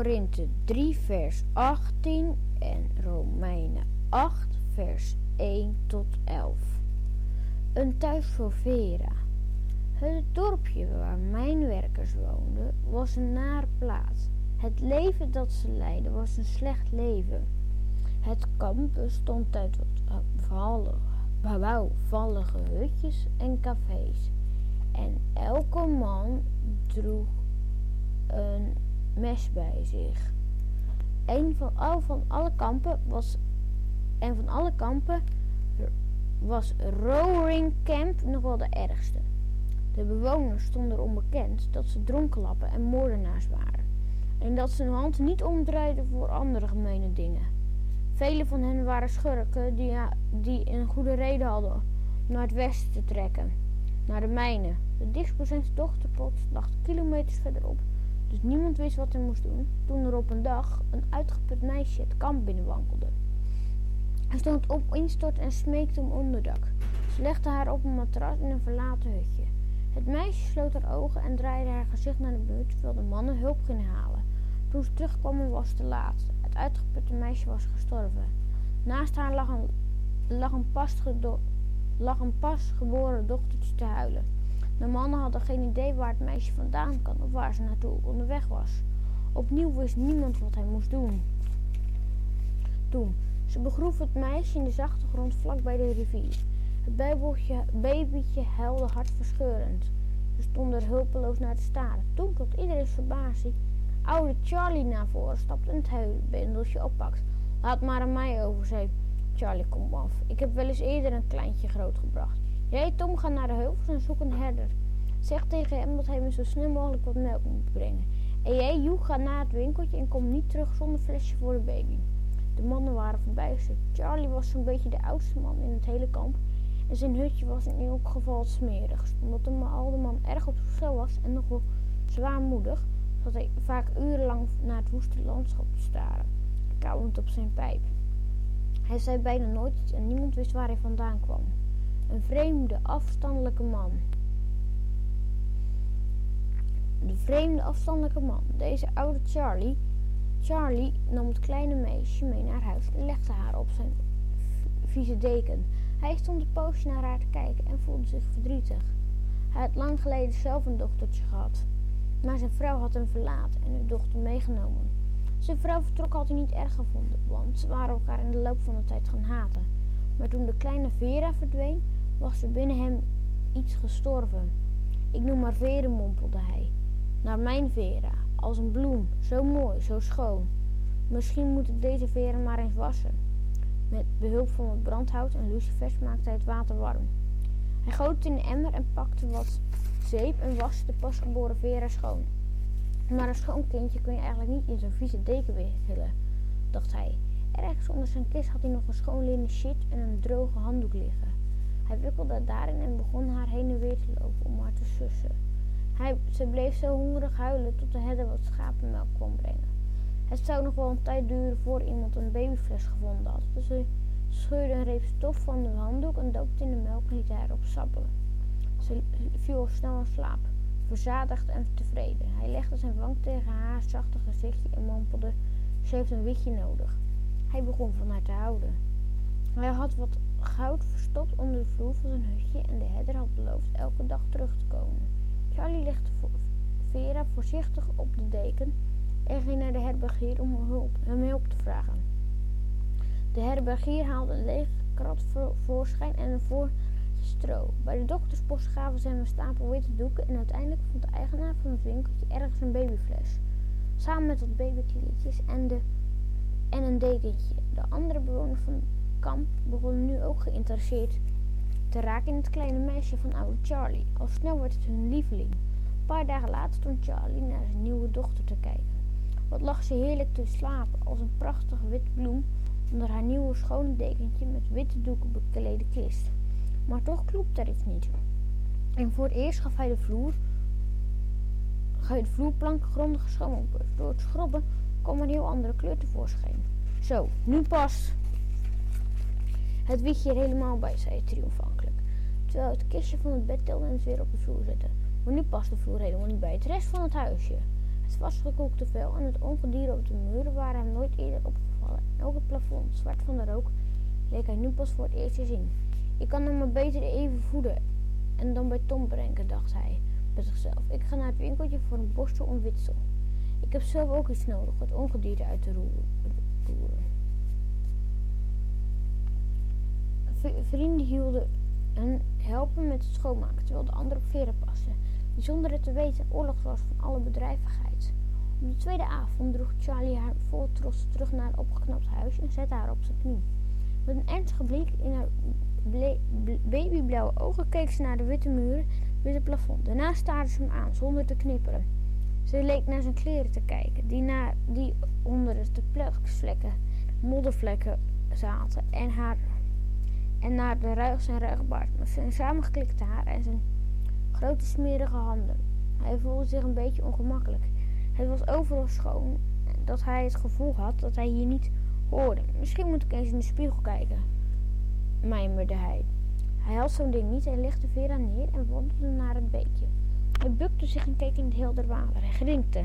Korinthe 3 vers 18 en Romeinen 8 vers 1 tot 11. Een thuis voor Vera. Het dorpje waar mijn werkers woonden was een naar plaats. Het leven dat ze leidden was een slecht leven. Het kamp bestond uit wat bouwvallige hutjes en cafés. En elke man droeg een mes bij zich. Een van, al, van alle kampen was. En van alle kampen was Rowing Camp nog wel de ergste. De bewoners stonden er onbekend dat ze dronkenlappen en moordenaars waren. En dat ze hun hand niet omdraaiden voor andere gemene dingen. Vele van hen waren schurken die, die een goede reden hadden om naar het westen te trekken. Naar de mijnen. De dichtstbijzijnde dochterpost lag kilometers verderop dus niemand wist wat hij moest doen, toen er op een dag een uitgeput meisje het kamp binnenwankelde. Hij stond op instort en smeekte om onderdak. Ze legde haar op een matras in een verlaten hutje. Het meisje sloot haar ogen en draaide haar gezicht naar de buurt terwijl de mannen hulp gingen halen. Toen ze terugkwamen was het te laat. Het uitgeputte meisje was gestorven. Naast haar lag een, lag een, pas, geboren dochtertje te huilen. De mannen hadden geen idee waar het meisje vandaan kwam of waar ze naartoe onderweg was. Opnieuw wist niemand wat hij moest doen. Toen, ze begroeven het meisje in de zachte grond vlak bij de rivier. Het babytje huilde hartverscheurend. Ze stonden er hulpeloos naar te staren. Toen tot iedereen's verbazing oude Charlie naar voren stapte en het huilbendeltje oppakt. Laat maar aan mij over, zei Charlie, kom af. Ik heb wel eens eerder een kleintje grootgebracht. Jij, Tom, ga naar de heuvels en zoek een herder. Zeg tegen hem dat hij me zo snel mogelijk wat melk moet brengen. En jij, Joe, ga naar het winkeltje en kom niet terug zonder flesje voor de baby. De mannen waren verbijsterd. Charlie was zo'n beetje de oudste man in het hele kamp. En zijn hutje was in elk geval het smerigst. Omdat de oude man erg op zichzelf was en nogal zwaarmoedig, zat hij vaak urenlang naar het woeste landschap te staren, kauwend op zijn pijp. Hij zei bijna nooit iets en niemand wist waar hij vandaan kwam. Een vreemde, afstandelijke man. De vreemde, afstandelijke man. Deze oude Charlie. Charlie nam het kleine meisje mee naar huis en legde haar op zijn vieze deken. Hij stond een poosje naar haar te kijken en voelde zich verdrietig. Hij had lang geleden zelf een dochtertje gehad. Maar zijn vrouw had hem verlaten en hun dochter meegenomen. Zijn vrouw vertrok had hij niet erg gevonden, want ze waren elkaar in de loop van de tijd gaan haten. Maar toen de kleine Vera verdween, was er binnen hem iets gestorven. Ik noem maar veren, mompelde hij. Naar mijn Vera, als een bloem, zo mooi, zo schoon. Misschien moet ik deze veren maar eens wassen. Met behulp van wat brandhout en lucifers maakte hij het water warm. Hij goot het in een emmer en pakte wat zeep en waste de pasgeboren Vera schoon. Maar een schoon kindje kun je eigenlijk niet in zo'n vieze deken wikkelen, dacht hij. Ergens onder zijn kist had hij nog een schoon linnen shit en een droge handdoek liggen. Hij wikkelde daarin en begon haar heen en weer te lopen om haar te sussen. Hij, ze bleef zo hongerig huilen tot de herder wat schapenmelk kwam brengen. Het zou nog wel een tijd duren voor iemand een babyfles gevonden had, dus hij scheurde een reep stof van de handdoek en doopte in de melk en liet haar erop sappelen. Ze viel snel in slaap, verzadigd en tevreden. Hij legde zijn wang tegen haar zachte gezichtje en mompelde: Ze heeft een witje nodig. Hij begon van haar te houden. Hij had wat goud verstopt onder de vloer van zijn hutje en de herder had beloofd elke dag terug te komen. Charlie legde Vera voorzichtig op de deken en ging naar de herbergier om hulp, hem hulp te vragen. De herbergier haalde een lege krat voorschijn en een voor stro. Bij de dokterspost gaven ze hem een stapel witte doeken en uiteindelijk vond de eigenaar van het winkeltje ergens een babyfles. Samen met wat babykleedjes en, en een dekentje. De andere bewoner van kamp begon nu ook geïnteresseerd te raken in het kleine meisje van oude Charlie. Al snel werd het hun lieveling. paar dagen later stond Charlie naar zijn nieuwe dochter te kijken. Wat lag ze heerlijk te slapen als een prachtige witte bloem onder haar nieuwe schone dekentje met witte doeken beklede kist. Maar toch klopte er iets niet. En voor het eerst gaf hij de vloer, de vloerplank grondig schoongebeurd. Door het schrobben kwam een heel andere kleur tevoorschijn. Zo, nu pas. Het wiegje er helemaal bij, zei hij triomfantelijk. Terwijl het kistje van het bed tilde en het weer op de vloer zette. Maar nu past de vloer helemaal niet bij het rest van het huisje. Het vastgekookte vel en het ongedier op de muren waren hem nooit eerder opgevallen. En ook het plafond, zwart van de rook, leek hij nu pas voor het eerst te zien. Ik kan hem maar beter even voeden en dan bij Tom brengen, dacht hij bij zichzelf. Ik ga naar het winkeltje voor een borstel en witsel. Ik heb zelf ook iets nodig, het ongedierte uit te roeren. Vrienden hielden en helpen met het schoonmaken, terwijl de anderen op veren passen. Zonder het te weten oorlog was van alle bedrijvigheid. Op de tweede avond droeg Charlie haar vol trots terug naar het opgeknapt huis en zette haar op zijn knie. Met een ernstige blik in haar babyblauwe ogen keek ze naar de witte muren, witte plafond. Daarna staarde ze hem aan, zonder te knipperen. Ze leek naar zijn kleren te kijken, die, naar, die onder de pleksvlekken, moddervlekken zaten, en, haar, en naar de ruig zijn ruigbaard met zijn samengeklikte haar en zijn grote smerige handen. Hij voelde zich een beetje ongemakkelijk. Het was overal schoon dat hij het gevoel had dat hij hier niet hoorde. Misschien moet ik eens in de spiegel kijken, mijmerde hij. Hij had zo'n ding niet en legde Vera neer en wandelde naar het beekje. Hij bukte zich en keek in het helder water. Hij grinkte.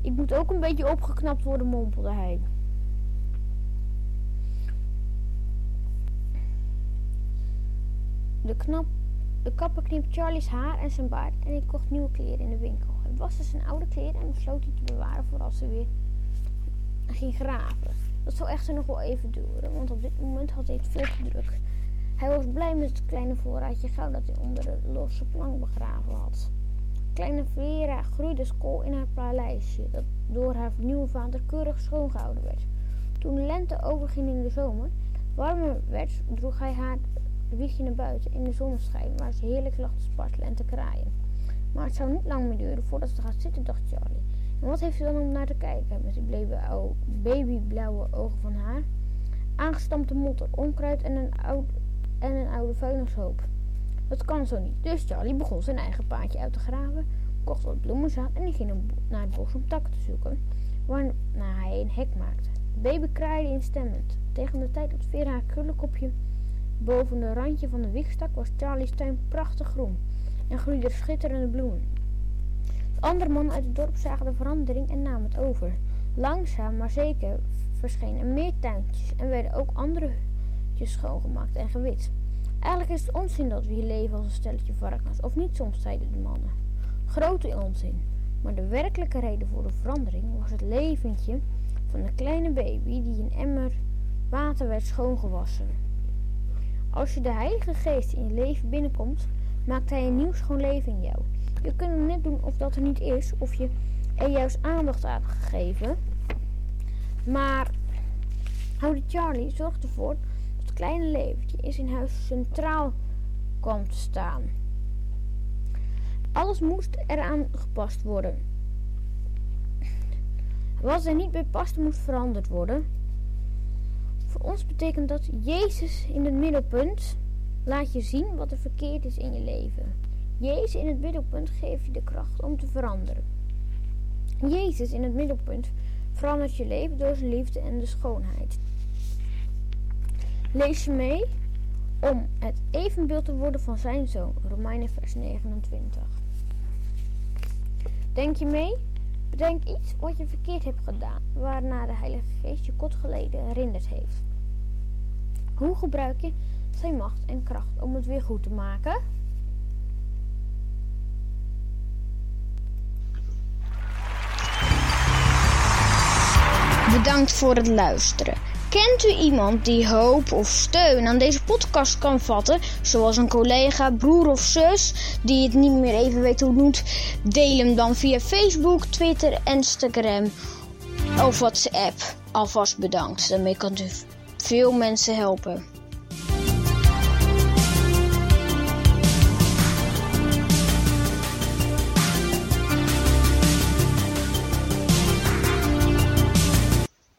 Ik moet ook een beetje opgeknapt worden, mompelde hij. De, knap, de kapper knipt Charlie's haar en zijn baard en ik kocht nieuwe kleren in de winkel. Hij waste zijn oude kleren en besloot die te bewaren voor als ze weer ging graven. Dat zou echter nog wel even duren, want op dit moment had hij het veel te druk. Hij was blij met het kleine voorraadje goud dat hij onder de losse plank begraven had. Kleine Vera groeide kool in haar paleisje, dat door haar nieuwe vader keurig schoongehouden werd. Toen de lente overging in de zomer, warmer werd, droeg hij haar wiegje naar buiten in de zonneschijn, waar ze heerlijk lag te spartelen en te kraaien. Maar het zou niet lang meer duren voordat ze gaat zitten, dacht Charlie. En wat heeft ze dan om naar te kijken, met die babyblauwe ogen van haar? Aangestampte motter, onkruid en een, oud, en een oude vuilnishoop. Dat kan zo niet. Dus Charlie begon zijn eigen paadje uit te graven, kocht wat bloemenzaad en die ging naar het bos om takken te zoeken, waarna hij een hek maakte. De baby kraaide instemmend. Tegen de tijd dat Vera haar krullenkopje boven de randje van de wiegstak was Charlie's tuin prachtig groen en groeide schitterende bloemen. De andere mannen uit het dorp zagen de verandering en namen het over. Langzaam maar zeker verschenen er meer tuintjes en werden ook andere hutjes schoongemaakt en gewit. Eigenlijk is het onzin dat we hier leven als een stelletje varkens, of niet soms, zeiden de mannen. Grote onzin. Maar de werkelijke reden voor de verandering was het leventje van de kleine baby die in emmer water werd schoongewassen. Als je de Heilige Geest in je leven binnenkomt, maakt hij een nieuw schoon leven in jou. Je kunt net doen of dat er niet is, of je er juist aandacht aan gegeven. Maar Houde Charlie zorgt ervoor kleine leventje in zijn huis centraal kwam te staan. Alles moest eraan gepast worden. Wat er niet bij paste moest veranderd worden. Voor ons betekent dat Jezus in het middelpunt laat je zien wat er verkeerd is in je leven. Jezus in het middelpunt geeft je de kracht om te veranderen. Jezus in het middelpunt verandert je leven door zijn liefde en de schoonheid. Lees je mee om het evenbeeld te worden van zijn zoon. Romeinen vers 29. Denk je mee? Bedenk iets wat je verkeerd hebt gedaan, waarna de Heilige Geest je kot geleden herinnerd heeft. Hoe gebruik je zijn macht en kracht om het weer goed te maken? Bedankt voor het luisteren. Kent u iemand die hoop of steun aan deze podcast kan vatten, zoals een collega, broer of zus die het niet meer even weet hoe het moet? Deel hem dan via Facebook, Twitter, Instagram of WhatsApp. Alvast bedankt, daarmee kunt u veel mensen helpen.